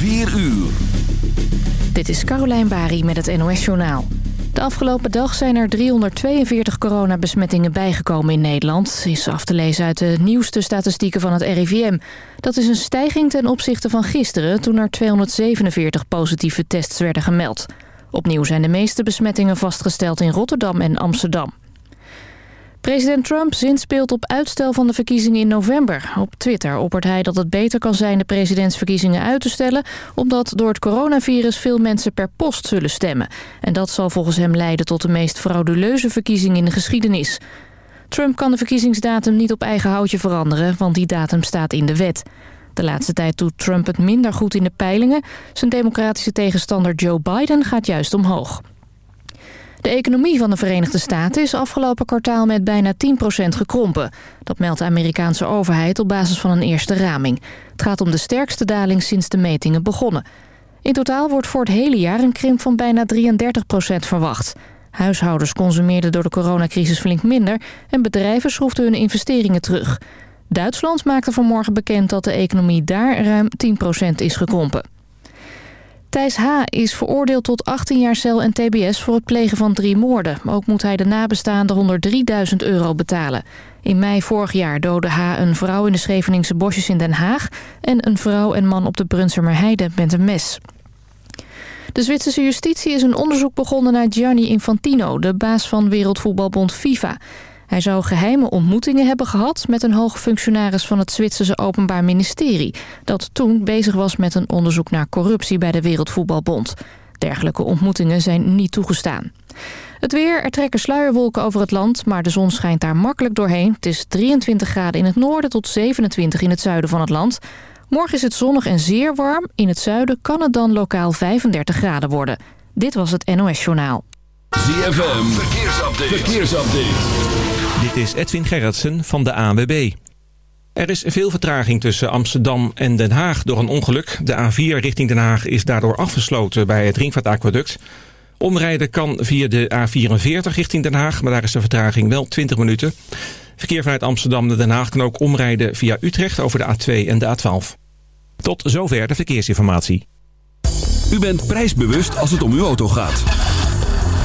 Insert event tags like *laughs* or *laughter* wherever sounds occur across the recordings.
4 uur. Dit is Carolijn Bari met het NOS Journaal. De afgelopen dag zijn er 342 coronabesmettingen bijgekomen in Nederland. Is af te lezen uit de nieuwste statistieken van het RIVM. Dat is een stijging ten opzichte van gisteren... toen er 247 positieve tests werden gemeld. Opnieuw zijn de meeste besmettingen vastgesteld in Rotterdam en Amsterdam. President Trump zinspeelt op uitstel van de verkiezingen in november. Op Twitter oppert hij dat het beter kan zijn de presidentsverkiezingen uit te stellen... omdat door het coronavirus veel mensen per post zullen stemmen. En dat zal volgens hem leiden tot de meest frauduleuze verkiezing in de geschiedenis. Trump kan de verkiezingsdatum niet op eigen houtje veranderen... want die datum staat in de wet. De laatste tijd doet Trump het minder goed in de peilingen. Zijn democratische tegenstander Joe Biden gaat juist omhoog. De economie van de Verenigde Staten is afgelopen kwartaal met bijna 10% gekrompen. Dat meldt de Amerikaanse overheid op basis van een eerste raming. Het gaat om de sterkste daling sinds de metingen begonnen. In totaal wordt voor het hele jaar een krimp van bijna 33% verwacht. Huishoudens consumeerden door de coronacrisis flink minder... en bedrijven schroefden hun investeringen terug. Duitsland maakte vanmorgen bekend dat de economie daar ruim 10% is gekrompen. Thijs H. is veroordeeld tot 18 jaar cel en tbs voor het plegen van drie moorden. Ook moet hij de nabestaanden 103.000 euro betalen. In mei vorig jaar doodde H. een vrouw in de Scheveningse bosjes in Den Haag... en een vrouw en man op de Brunsumer Heide met een mes. De Zwitserse justitie is een onderzoek begonnen naar Gianni Infantino... de baas van wereldvoetbalbond FIFA... Hij zou geheime ontmoetingen hebben gehad met een hoge functionaris van het Zwitserse Openbaar Ministerie... dat toen bezig was met een onderzoek naar corruptie bij de Wereldvoetbalbond. Dergelijke ontmoetingen zijn niet toegestaan. Het weer, er trekken sluierwolken over het land, maar de zon schijnt daar makkelijk doorheen. Het is 23 graden in het noorden tot 27 in het zuiden van het land. Morgen is het zonnig en zeer warm. In het zuiden kan het dan lokaal 35 graden worden. Dit was het NOS Journaal. ZFM, verkeersupdate. verkeersupdate. Dit is Edwin Gerritsen van de ANWB. Er is veel vertraging tussen Amsterdam en Den Haag door een ongeluk. De A4 richting Den Haag is daardoor afgesloten bij het Ringvaartaquaduct. Omrijden kan via de A44 richting Den Haag, maar daar is de vertraging wel 20 minuten. Verkeer vanuit Amsterdam naar Den Haag kan ook omrijden via Utrecht over de A2 en de A12. Tot zover de verkeersinformatie. U bent prijsbewust als het om uw auto gaat.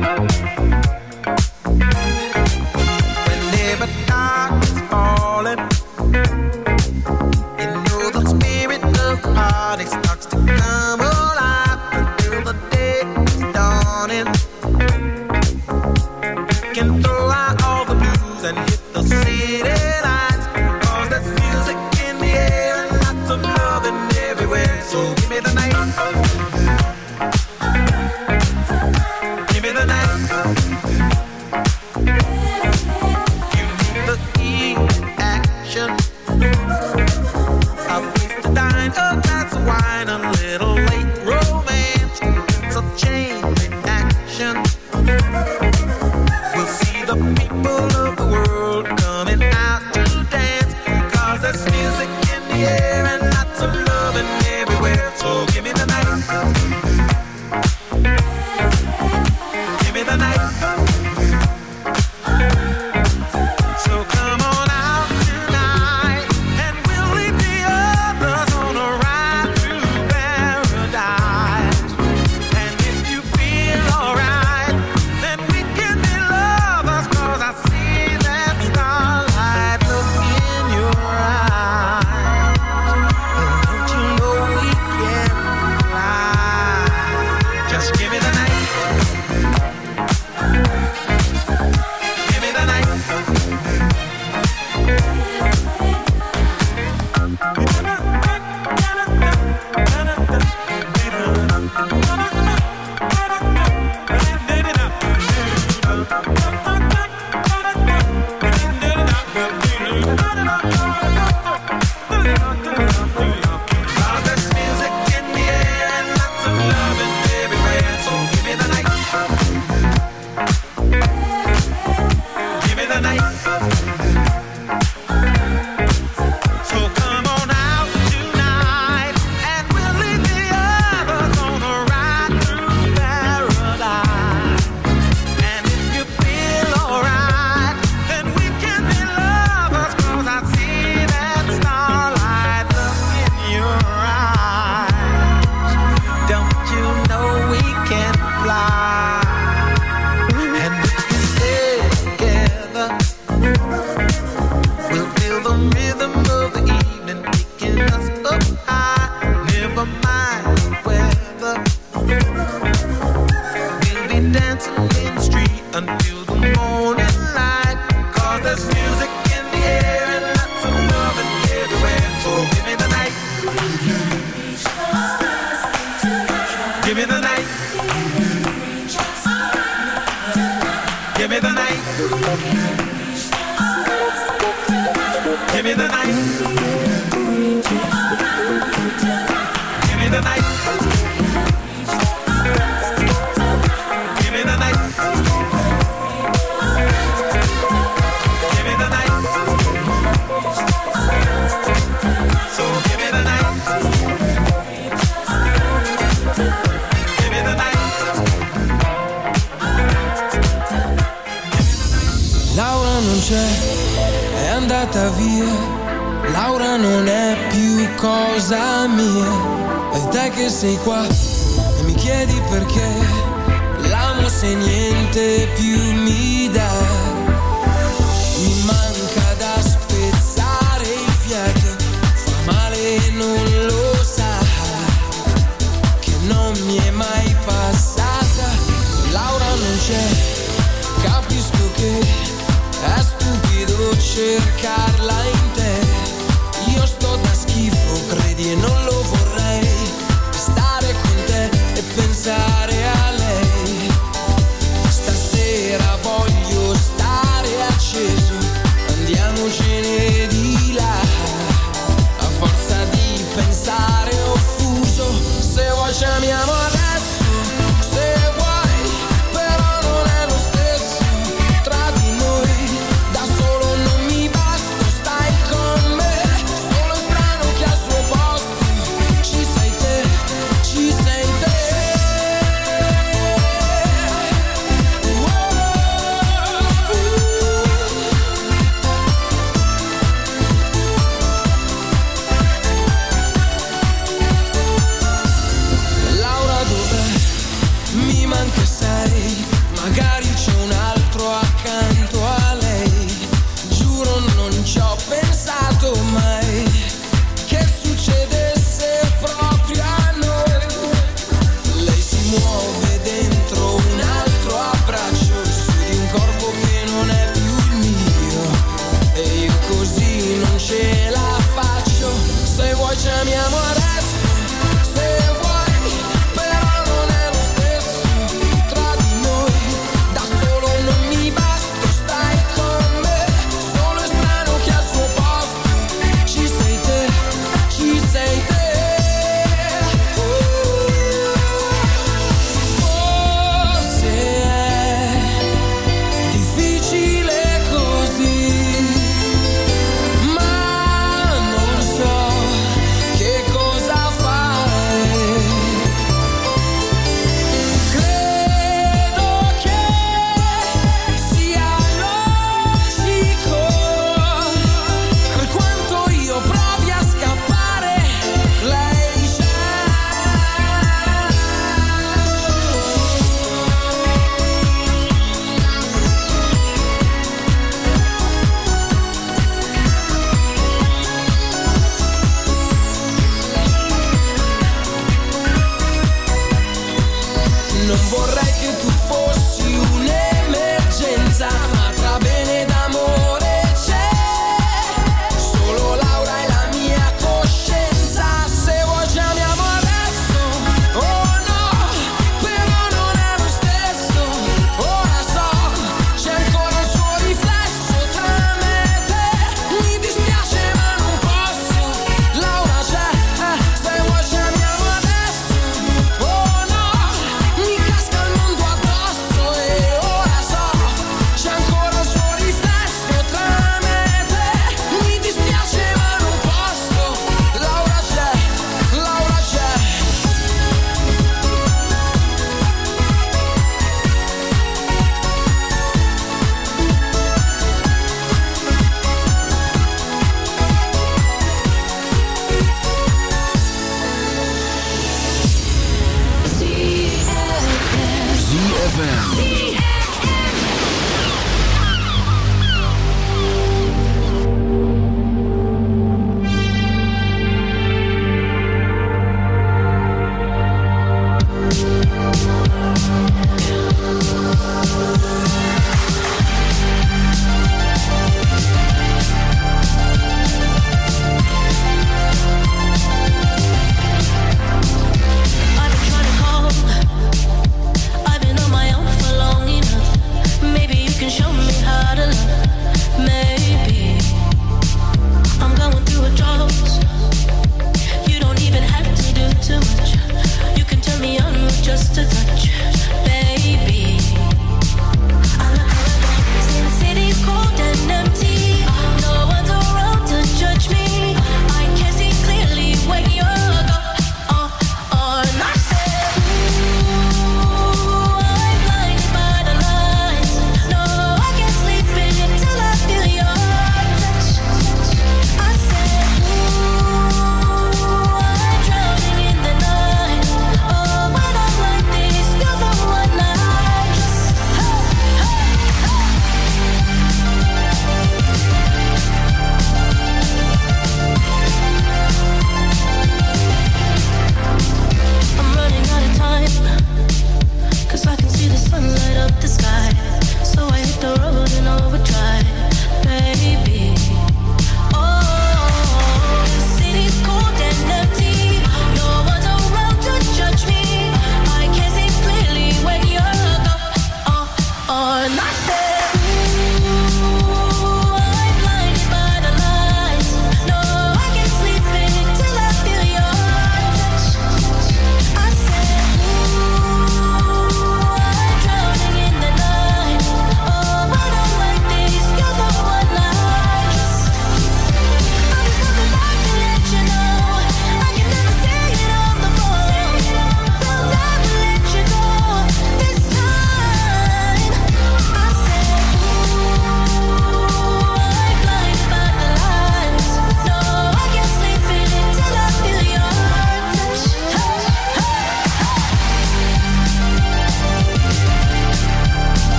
Bye. Niente più mi.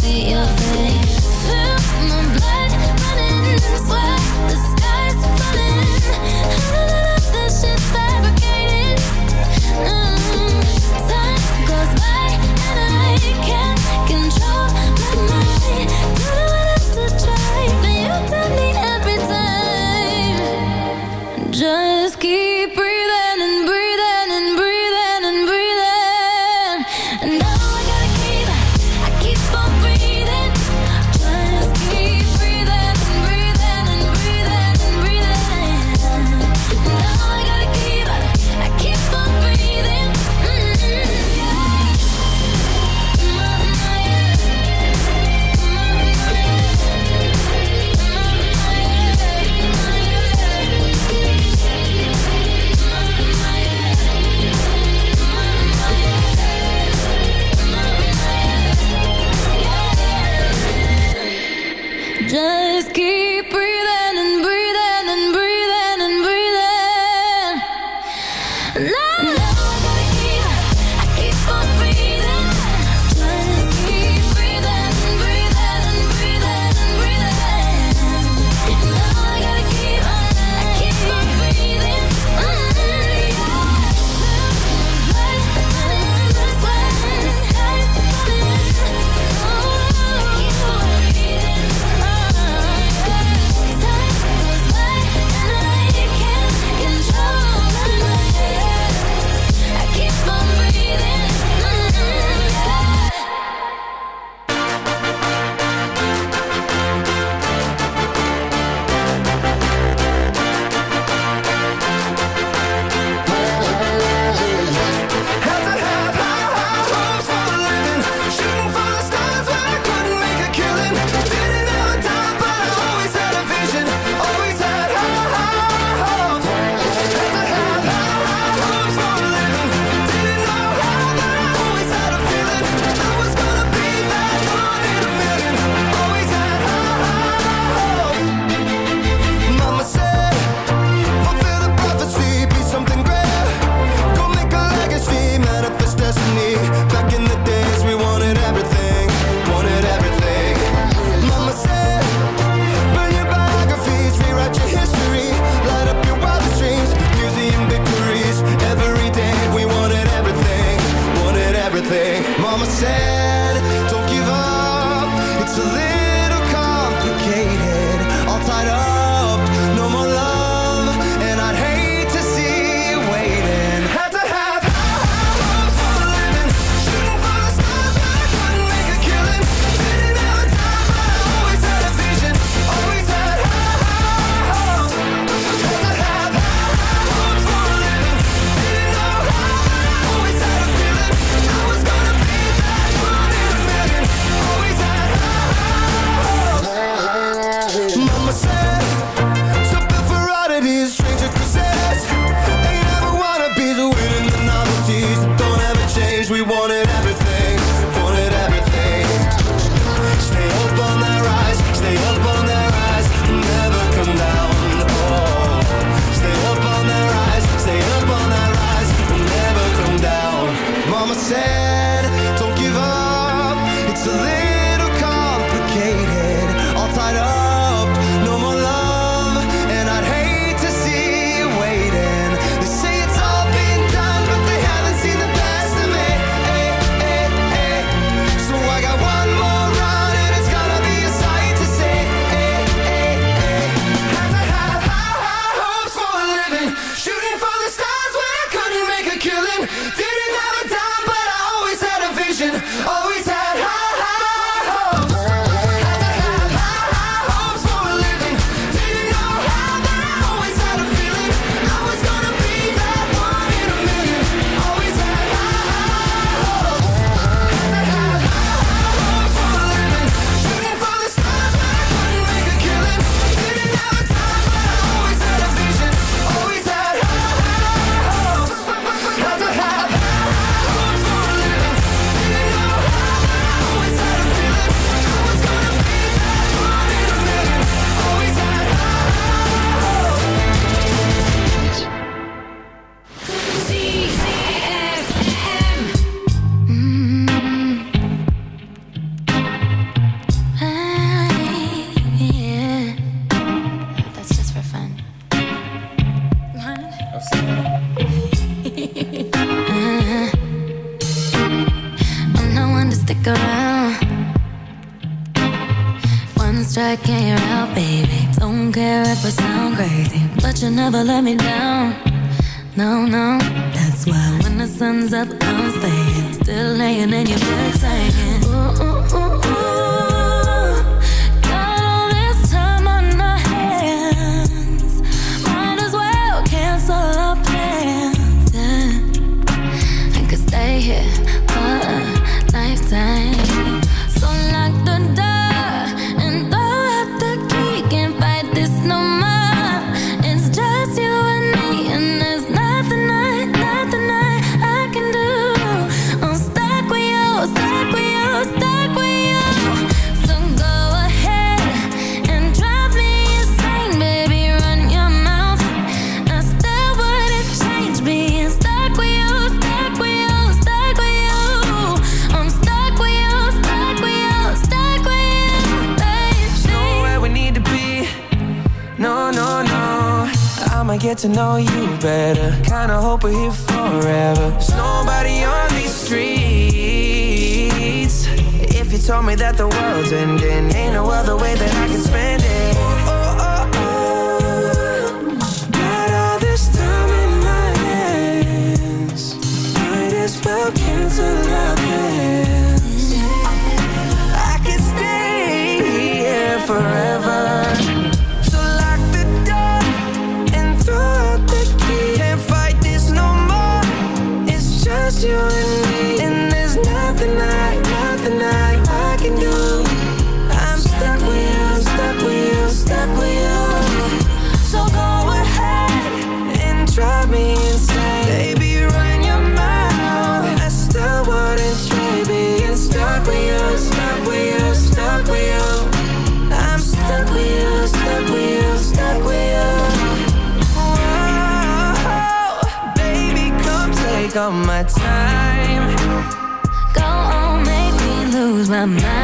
see your face. Feel my blood running, sweat. hands up, I'm staying. Still laying in your bed. my mind.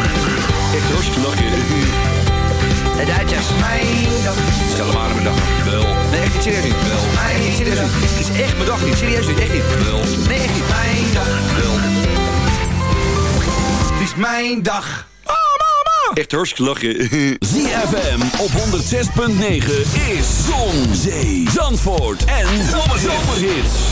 Echt hartstikke lachen. De Duitsers. Mijn dag. Stel hem aan mijn dag. Wel. Nee, echt niet serieus niet. Wel. Nee, echt niet serieus niet. Het is echt mijn dag niet. Serieus niet. Echt niet. Wel. Nee, echt niet. Mijn dag. Wel. Het is mijn dag. Echt hartstikke lachen. *laughs* ZFM op 106.9 is Zon, Zee, Zandvoort en Zomerhits.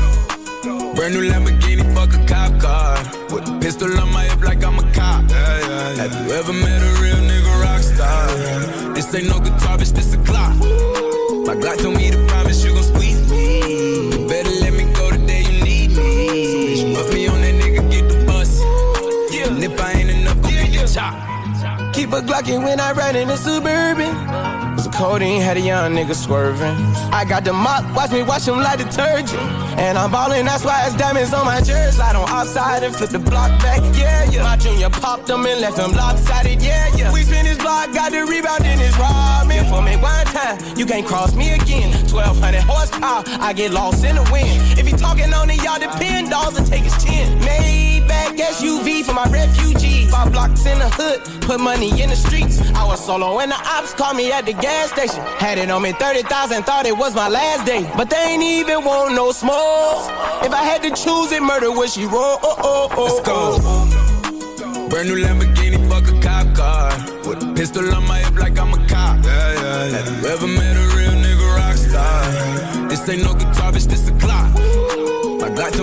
Brand new Lamborghini, fuck a cop car. With a pistol on my hip like I'm a cop. Have you ever met a real nigga rock star? This ain't no guitar, bitch, this a clock. My Glock told me to promise you gon' squeeze me. You better let me go the day you need me. So bitch, put me on that nigga, get the bus. And if I ain't enough, go get the chop. Keep a Glockin' when I ride in the Suburban. Cause codeine had a young nigga swerving. I got the mop, watch me wash him like detergent. And I'm ballin', that's why it's diamonds on my jersey. Slide on outside and flip the block back, yeah, yeah. My junior popped them and left them lopsided, yeah, yeah. We spin his block, got the rebound in his For me one time, you can't cross me again. 1200 horsepower, I get lost in the wind. If he talking on it, y'all depend, dolls and take his chin. Maybach SUV for my refugees. Five blocks in the hood, put money in the streets. I was solo when the ops called me at the gas station. Had it on me 30,000, thought it was my last day. But they ain't even want no smoke. If I had to choose it, murder would she roll? Oh, oh, oh, Let's go. Brand new Lamborghini, pistol on my hip like I'm a cop. Yeah, yeah, yeah. Have you ever met a real nigga rock star? This ain't no guitar, bitch, this a clock. My Glock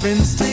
difference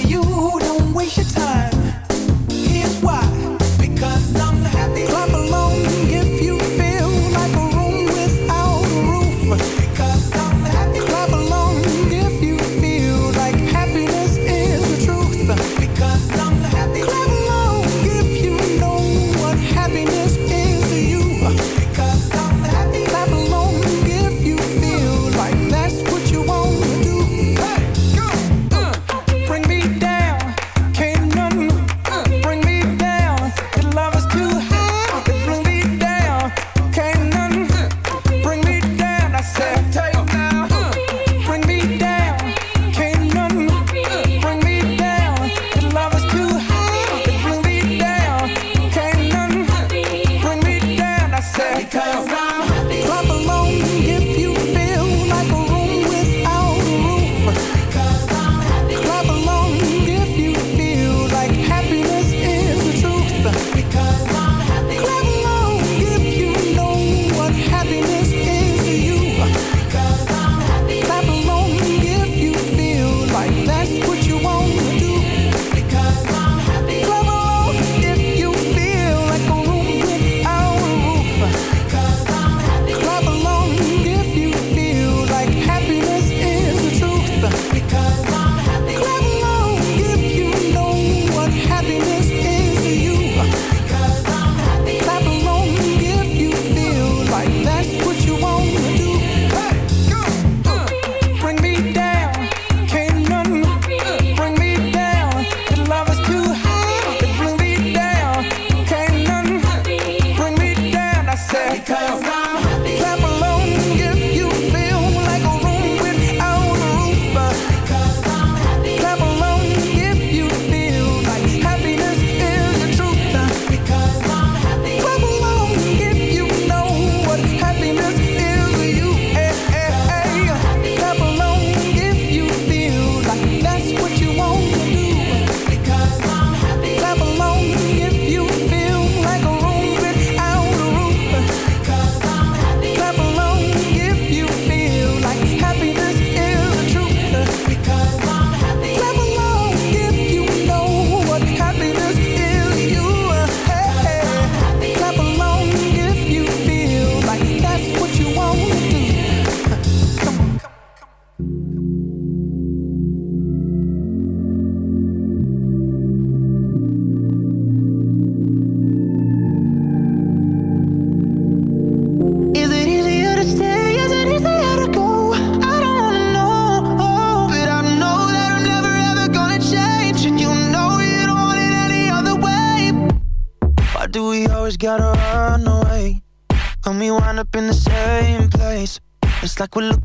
say.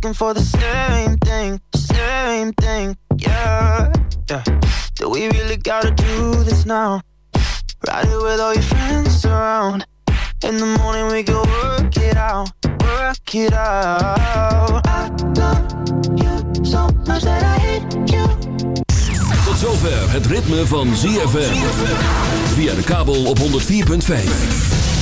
Looking for the same thing, same thing, yeah. Yeah. Do we really gotta do this now? Ride it with all your friends around. In the morning we go work it out, work it out. I love you so much that I hate you. Tot zover het ritme van ZFM. Via de kabel op 104.5.